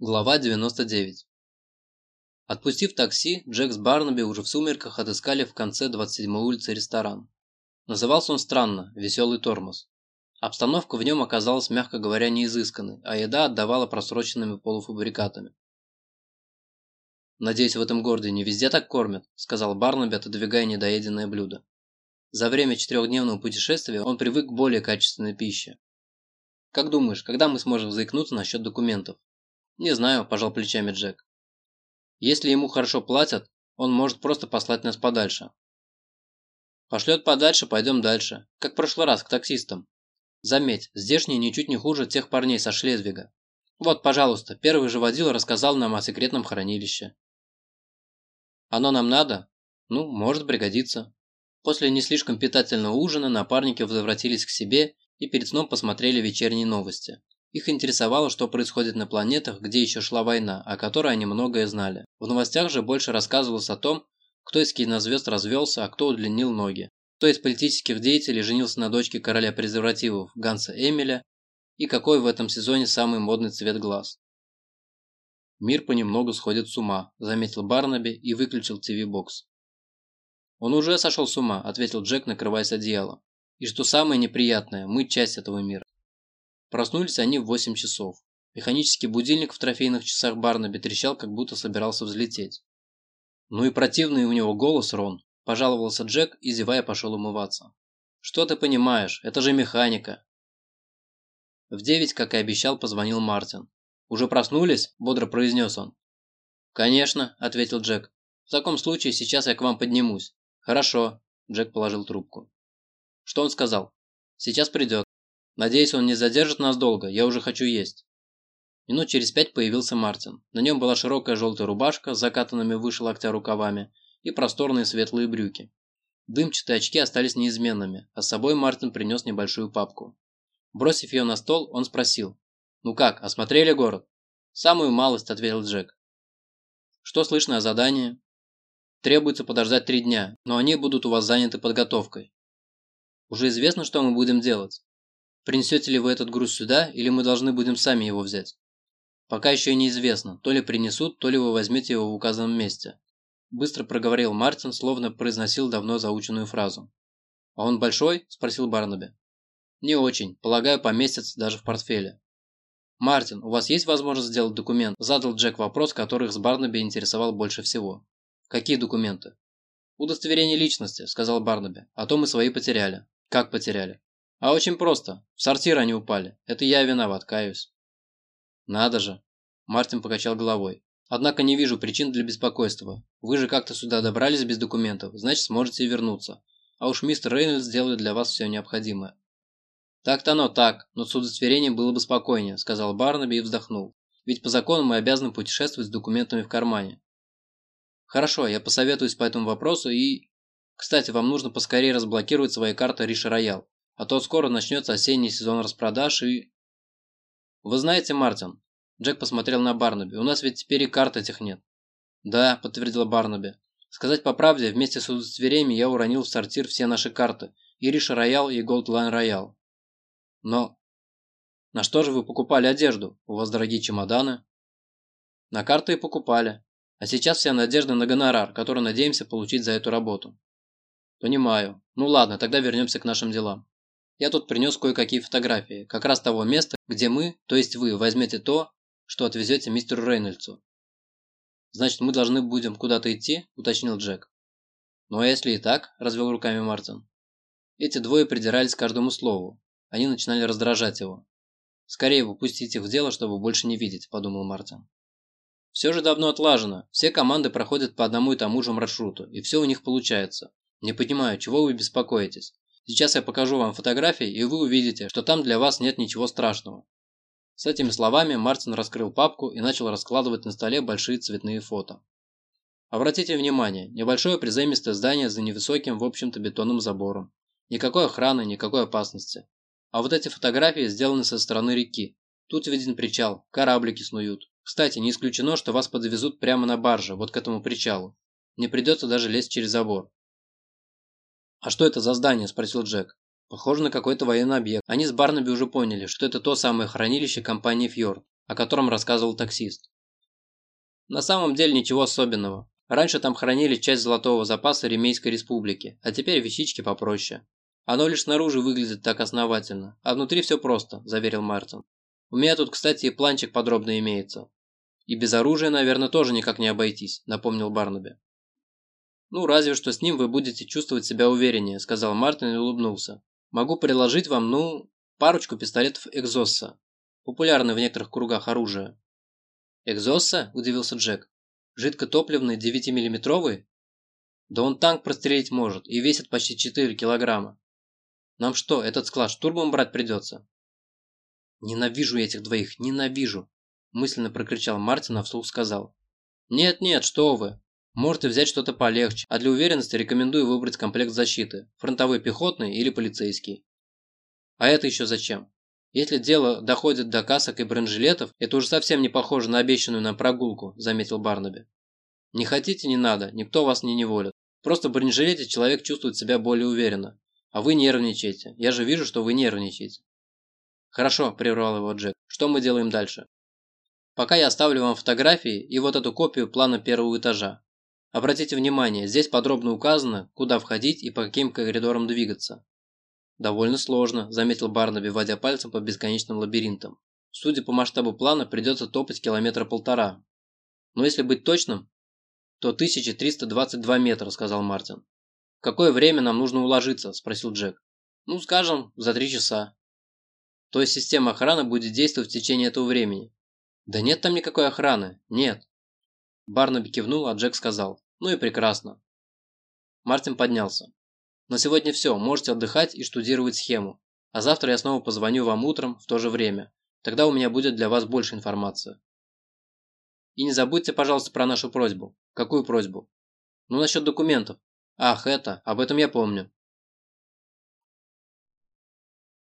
Глава 99 Отпустив такси, Джек с Барнаби уже в сумерках отыскали в конце 27-й улицы ресторан. Назывался он странно «Веселый тормоз». Обстановка в нем оказалась, мягко говоря, неизысканной, а еда отдавала просроченными полуфабрикатами. «Надеюсь, в этом городе не везде так кормят», – сказал Барнаби, отодвигая недоеденное блюдо. За время четырехдневного путешествия он привык к более качественной пище. «Как думаешь, когда мы сможем заикнуться насчет документов?» «Не знаю», – пожал плечами Джек. «Если ему хорошо платят, он может просто послать нас подальше». «Пошлет подальше, пойдем дальше. Как в прошлый раз, к таксистам. Заметь, здешние ничуть не хуже тех парней со Шлезвига. Вот, пожалуйста, первый же водил рассказал нам о секретном хранилище». «Оно нам надо?» «Ну, может пригодиться». После не слишком питательного ужина напарники возвратились к себе и перед сном посмотрели вечерние новости. Их интересовало, что происходит на планетах, где еще шла война, о которой они многое знали. В новостях же больше рассказывалось о том, кто из кинозвезд развелся, а кто удлинил ноги. Кто из политических деятелей женился на дочке короля презервативов Ганса Эмиля и какой в этом сезоне самый модный цвет глаз. «Мир понемногу сходит с ума», – заметил Барнаби и выключил ТВ-бокс. «Он уже сошел с ума», – ответил Джек, накрываясь одеялом. «И что самое неприятное, мы часть этого мира». Проснулись они в 8 часов. Механический будильник в трофейных часах Барнаби трещал, как будто собирался взлететь. «Ну и противный у него голос, Рон», – пожаловался Джек и, зевая, пошел умываться. «Что ты понимаешь? Это же механика». В девять, как и обещал, позвонил Мартин. «Уже проснулись?» – бодро произнес он. «Конечно», – ответил Джек. «В таком случае сейчас я к вам поднимусь». «Хорошо», – Джек положил трубку. «Что он сказал?» «Сейчас придет». Надеюсь, он не задержит нас долго, я уже хочу есть. Минут через пять появился Мартин. На нем была широкая желтая рубашка с закатанными выше локтя рукавами и просторные светлые брюки. Дымчатые очки остались неизменными, а с собой Мартин принес небольшую папку. Бросив ее на стол, он спросил. «Ну как, осмотрели город?» «Самую малость», – ответил Джек. «Что слышно о задании?» «Требуется подождать три дня, но они будут у вас заняты подготовкой». «Уже известно, что мы будем делать?» Принесете ли вы этот груз сюда, или мы должны будем сами его взять? Пока еще неизвестно, то ли принесут, то ли вы возьмете его в указанном месте. Быстро проговорил Мартин, словно произносил давно заученную фразу. «А он большой?» – спросил Барнаби. «Не очень. Полагаю, поместится даже в портфеле». «Мартин, у вас есть возможность сделать документ?» – задал Джек вопрос, который с Барнаби интересовал больше всего. «Какие документы?» «Удостоверение личности», – сказал Барнаби. «А то мы свои потеряли». «Как потеряли?» А очень просто. В сортир они упали. Это я виноват, каюсь. Надо же. Мартин покачал головой. Однако не вижу причин для беспокойства. Вы же как-то сюда добрались без документов, значит сможете вернуться. А уж мистер Рейнольдс сделает для вас все необходимое. Так-то оно так, но с удостоверением было бы спокойнее, сказал Барнаби и вздохнул. Ведь по закону мы обязаны путешествовать с документами в кармане. Хорошо, я посоветуюсь по этому вопросу и... Кстати, вам нужно поскорее разблокировать свои карты Риша Роял. А то скоро начнется осенний сезон распродаж и... Вы знаете, Мартин, Джек посмотрел на Барнаби, у нас ведь теперь и карт этих нет. Да, подтвердила Барнаби. Сказать по правде, вместе с удостоверениями я уронил в сортир все наши карты. И Риша Роял, и Голдлайн Роял. Но... На что же вы покупали одежду? У вас дорогие чемоданы? На карты и покупали. А сейчас вся надежда на гонорар, который надеемся получить за эту работу. Понимаю. Ну ладно, тогда вернемся к нашим делам. Я тут принес кое-какие фотографии, как раз того места, где мы, то есть вы, возьмете то, что отвезете мистеру Рейнольдсу. Значит, мы должны будем куда-то идти, уточнил Джек. Ну а если и так, развел руками Мартин. Эти двое придирались к каждому слову. Они начинали раздражать его. Скорее выпустить их в дело, чтобы больше не видеть, подумал Мартин. Все же давно отлажено. Все команды проходят по одному и тому же маршруту, и все у них получается. Не понимаю, чего вы беспокоитесь. Сейчас я покажу вам фотографии, и вы увидите, что там для вас нет ничего страшного. С этими словами Мартин раскрыл папку и начал раскладывать на столе большие цветные фото. Обратите внимание, небольшое приземистое здание за невысоким, в общем-то, бетонным забором. Никакой охраны, никакой опасности. А вот эти фотографии сделаны со стороны реки. Тут виден причал, кораблики снуют. Кстати, не исключено, что вас подвезут прямо на барже, вот к этому причалу. Не придется даже лезть через забор. «А что это за здание?» – спросил Джек. «Похоже на какой-то военный объект. Они с Барнаби уже поняли, что это то самое хранилище компании «Фьорд». о котором рассказывал таксист. На самом деле ничего особенного. Раньше там хранили часть золотого запаса Ремейской республики, а теперь вещички попроще. Оно лишь снаружи выглядит так основательно, а внутри все просто, заверил Мартин. У меня тут, кстати, и планчик подробно имеется. И без оружия, наверное, тоже никак не обойтись, напомнил Барнаби. Ну, разве что с ним вы будете чувствовать себя увереннее, сказал Мартин и улыбнулся. Могу предложить вам, ну, парочку пистолетов Экзосса. Популярное в некоторых кругах оружие. Экзосса? Удивился Джек. Жидкотопливный 9-миллиметровый? Да он танк прострелить может и весит почти 4 килограмма. Нам что, этот склад штурмом брать придется? Ненавижу этих двоих, ненавижу, мысленно прокричал Мартин, а вслух сказал. Нет-нет, что вы. Можете взять что-то полегче, а для уверенности рекомендую выбрать комплект защиты, фронтовой пехотный или полицейский. А это еще зачем? Если дело доходит до касок и бронежилетов, это уже совсем не похоже на обещанную нам прогулку, заметил Барнаби. Не хотите, не надо, никто вас не неволит. Просто в бронежилете человек чувствует себя более уверенно. А вы нервничаете. Я же вижу, что вы нервничаете. Хорошо, прервал его Джек. Что мы делаем дальше? Пока я оставлю вам фотографии и вот эту копию плана первого этажа. Обратите внимание, здесь подробно указано, куда входить и по каким коридорам двигаться. Довольно сложно, заметил Барнаби, водя пальцем по бесконечным лабиринтам. Судя по масштабу плана, придется топать километра полтора. Но если быть точным, то 1322 метра, сказал Мартин. В какое время нам нужно уложиться? спросил Джек. Ну, скажем, за три часа. То есть система охраны будет действовать в течение этого времени? Да нет там никакой охраны, нет. Барнаби кивнул, а Джек сказал. «Ну и прекрасно». Мартин поднялся. «На сегодня все, можете отдыхать и штудировать схему. А завтра я снова позвоню вам утром в то же время. Тогда у меня будет для вас больше информации». «И не забудьте, пожалуйста, про нашу просьбу». «Какую просьбу?» «Ну, насчет документов». «Ах, это, об этом я помню».